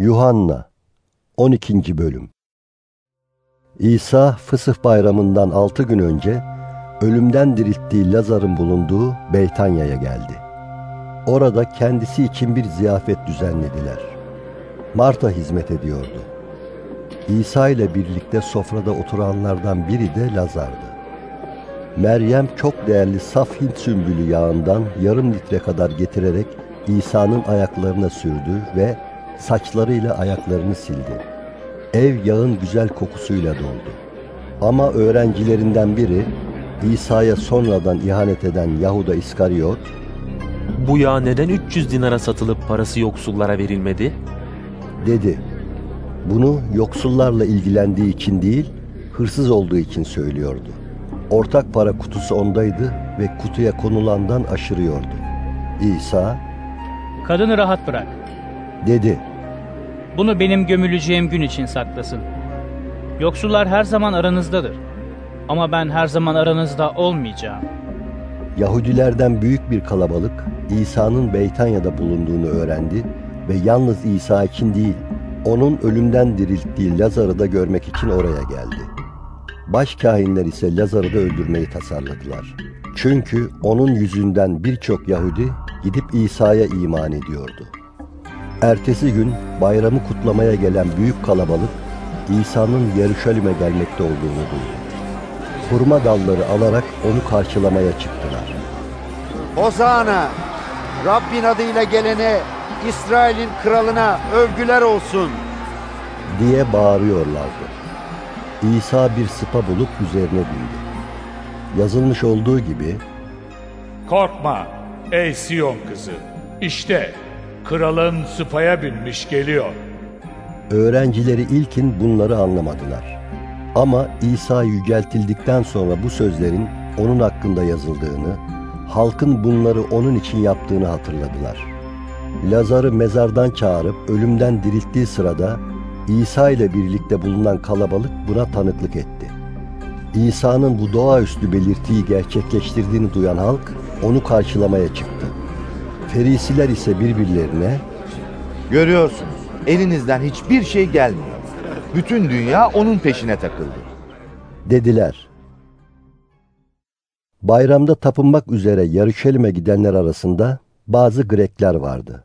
Yuhanna 12. Bölüm İsa Fısıh Bayramı'ndan altı gün önce ölümden dirilttiği Lazar'ın bulunduğu Beytanya'ya geldi. Orada kendisi için bir ziyafet düzenlediler. Marta hizmet ediyordu. İsa ile birlikte sofrada oturanlardan biri de Lazar'dı. Meryem çok değerli saf Hint sümbülü yağından yarım litre kadar getirerek İsa'nın ayaklarına sürdü ve saçlarıyla ayaklarını sildi. Ev yağın güzel kokusuyla doldu. Ama öğrencilerinden biri İsa'ya sonradan ihanet eden Yahuda İskariot, Bu yağ neden 300 dinara satılıp parası yoksullara verilmedi? dedi. Bunu yoksullarla ilgilendiği için değil, hırsız olduğu için söylüyordu. Ortak para kutusu ondaydı ve kutuya konulandan aşırıyordu. İsa, Kadını rahat bırak. dedi. Bunu benim gömüleceğim gün için saklasın. Yoksullar her zaman aranızdadır. Ama ben her zaman aranızda olmayacağım. Yahudilerden büyük bir kalabalık İsa'nın Beytanya'da bulunduğunu öğrendi ve yalnız İsa için değil, onun ölümden dirilttiği Lazar'ı da görmek için oraya geldi. Başkahinler ise Lazar'ı da öldürmeyi tasarladılar. Çünkü onun yüzünden birçok Yahudi gidip İsa'ya iman ediyordu. Ertesi gün bayramı kutlamaya gelen büyük kalabalık İsa'nın Yeruşalim'e gelmekte olduğunu duydu. Hurma dalları alarak onu karşılamaya çıktılar. Hosana! Rabbin adıyla gelene, İsrail'in kralına övgüler olsun. diye bağırıyorlardı. İsa bir sıpa bulup üzerine bindi. Yazılmış olduğu gibi Korkma ey Siyon kızı. İşte kralın sıpaya binmiş geliyor. öğrencileri ilkin bunları anlamadılar. Ama İsa yüceltildikten sonra bu sözlerin onun hakkında yazıldığını, halkın bunları onun için yaptığını hatırladılar. Lazar'ı mezardan çağırıp ölümden dirilttiği sırada İsa ile birlikte bulunan kalabalık buna tanıklık etti. İsa'nın bu doğaüstü belirtiyi gerçekleştirdiğini duyan halk onu karşılamaya çıktı. Ferisiler ise birbirlerine Görüyorsunuz elinizden hiçbir şey gelmiyor. Bütün dünya onun peşine takıldı. dediler. Bayramda tapınmak üzere Yarışelim'e gidenler arasında bazı Grekler vardı.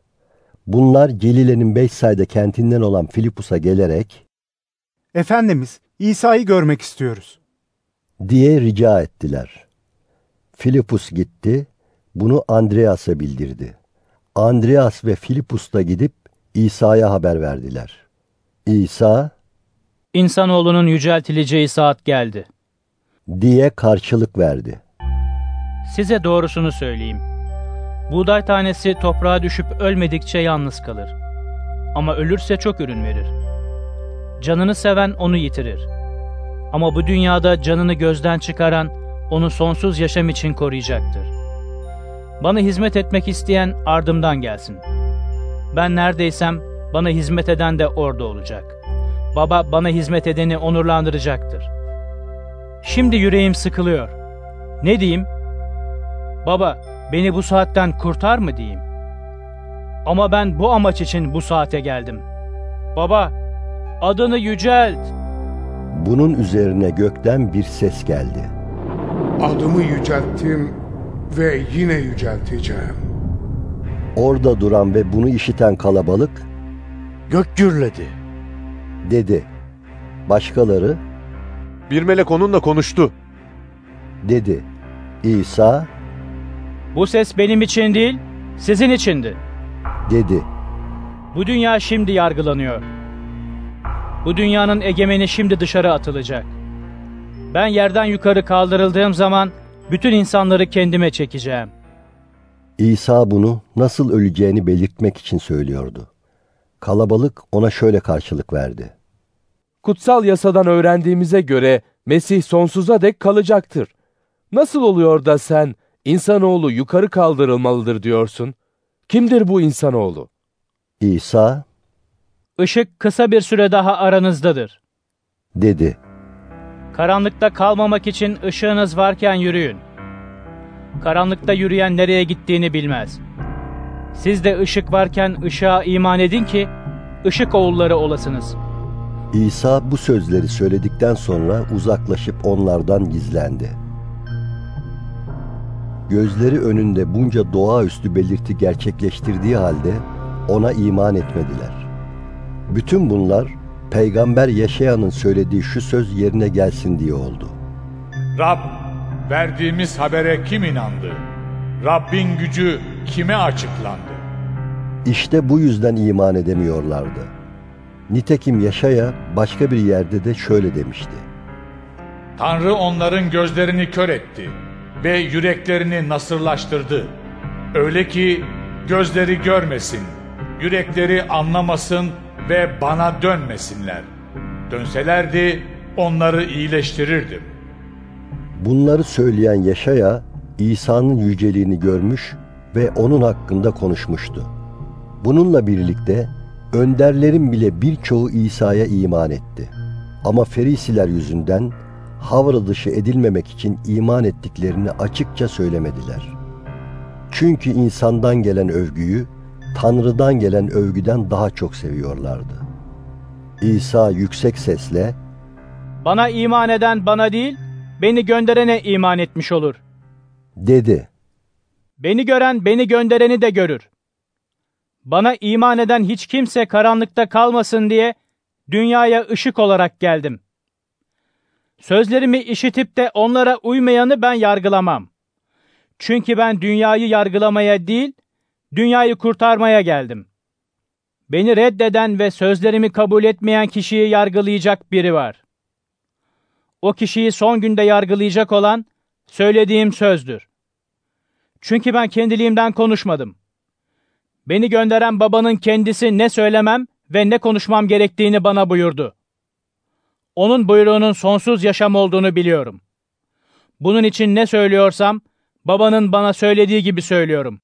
Bunlar Gelile'nin Beysaide kentinden olan Filipus'a gelerek Efendimiz, İsa'yı görmek istiyoruz. diye rica ettiler. Filipus gitti, bunu Andreas'a bildirdi. Andreas ve Filipus da gidip İsa'ya haber verdiler. İsa İnsanoğlunun yüceltileceği saat geldi. diye karşılık verdi. Size doğrusunu söyleyeyim. Buğday tanesi toprağa düşüp ölmedikçe yalnız kalır. Ama ölürse çok ürün verir. Canını seven onu yitirir. Ama bu dünyada canını gözden çıkaran onu sonsuz yaşam için koruyacaktır. Bana hizmet etmek isteyen ardımdan gelsin. Ben neredeysem bana hizmet eden de orada olacak. Baba bana hizmet edeni onurlandıracaktır. Şimdi yüreğim sıkılıyor. Ne diyeyim? Baba, beni bu saatten kurtar mı diyeyim? Ama ben bu amaç için bu saate geldim. Baba, adını yücelt. Bunun üzerine gökten bir ses geldi. Adımı yücelttim ve yine yücelteceğim. Orada duran ve bunu işiten kalabalık Gök gürledi. dedi. Başkaları Bir melek onunla konuştu. dedi. İsa Bu ses benim için değil, sizin içindi. dedi. Bu dünya şimdi yargılanıyor. Bu dünyanın egemeni şimdi dışarı atılacak. Ben yerden yukarı kaldırıldığım zaman bütün insanları kendime çekeceğim. İsa bunu nasıl öleceğini belirtmek için söylüyordu. Kalabalık ona şöyle karşılık verdi. Kutsal yasadan öğrendiğimize göre Mesih sonsuza dek kalacaktır. Nasıl oluyor da sen insanoğlu yukarı kaldırılmalıdır diyorsun? Kimdir bu insanoğlu? İsa Işık kısa bir süre daha aranızdadır. dedi. Karanlıkta kalmamak için ışığınız varken yürüyün. Karanlıkta yürüyen nereye gittiğini bilmez. Siz de ışık varken ışığa iman edin ki ışık oğulları olasınız. İsa bu sözleri söyledikten sonra uzaklaşıp onlardan gizlendi. Gözleri önünde bunca doğaüstü belirti gerçekleştirdiği halde ona iman etmediler. Bütün bunlar peygamber Yaşayan'ın söylediği şu söz yerine gelsin diye oldu. Rab, verdiğimiz habere kim inandı? Rabbin gücü kime açıklandı? İşte bu yüzden iman edemiyorlardı. Nitekim Yaşaya başka bir yerde de şöyle demişti. Tanrı onların gözlerini kör etti ve yüreklerini nasırlaştırdı. Öyle ki gözleri görmesin, yürekleri anlamasın ve bana dönmesinler. Dönselerdi onları iyileştirirdim. Bunları söyleyen Yaşaya, İsa'nın yüceliğini görmüş ve onun hakkında konuşmuştu. Bununla birlikte önderlerin bile birçoğu İsa'ya iman etti. Ama Ferisiler yüzünden havra dışı edilmemek için iman ettiklerini açıkça söylemediler. Çünkü insandan gelen övgüyü Tanrı'dan gelen övgüden daha çok seviyorlardı. İsa yüksek sesle Bana iman eden bana değil, beni gönderene iman etmiş olur. Dedi. Beni gören beni göndereni de görür. Bana iman eden hiç kimse karanlıkta kalmasın diye dünyaya ışık olarak geldim. Sözlerimi işitip de onlara uymayanı ben yargılamam. Çünkü ben dünyayı yargılamaya değil, dünyayı kurtarmaya geldim. Beni reddeden ve sözlerimi kabul etmeyen kişiyi yargılayacak biri var. O kişiyi son günde yargılayacak olan söylediğim sözdür. Çünkü ben kendiliğimden konuşmadım. Beni gönderen babanın kendisi ne söylemem ve ne konuşmam gerektiğini bana buyurdu. Onun buyruğunun sonsuz yaşam olduğunu biliyorum. Bunun için ne söylüyorsam, babanın bana söylediği gibi söylüyorum.